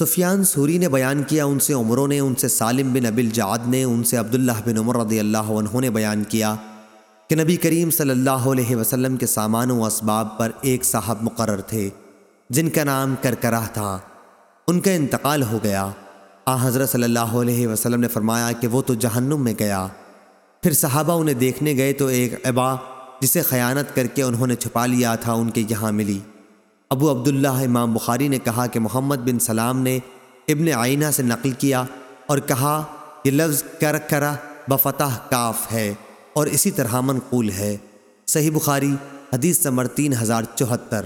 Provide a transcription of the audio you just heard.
سفیان sorry نے بیان کیا، ان سے عمروں نے، ان سے سالم بن ابل جعد نے، ان سے عبداللہ بن عمر رضی اللہ عنہ نے بیان کیا کہ نبی کریم صلی اللہ علیہ وسلم کے سامان و اسباب پر ایک صاحب مقرر تھے، جن کا نام کرکرہ تھا۔ ان کا انتقال ہو گیا۔ آ، حضرت صلی اللہ علیہ وسلم نے فرمایا کہ وہ تو جہنم میں گیا۔ پھر صحابہ انہیں دیکھنے گئے تو ایک عبا جسے خیانت کر کے انہوں نے چھپا لیا تھا، ان کے یہاں ملی۔ ابو عبداللہ امام بخاری نے کہا کہ محمد بن سلام نے ابن آئینہ سے نقل کیا اور کہا یہ لفظ کر کرا بفتح کاف ہے اور اسی طرح منقول ہے۔ صحیح بخاری حدیث نمبر تین ہزار چوہتر۔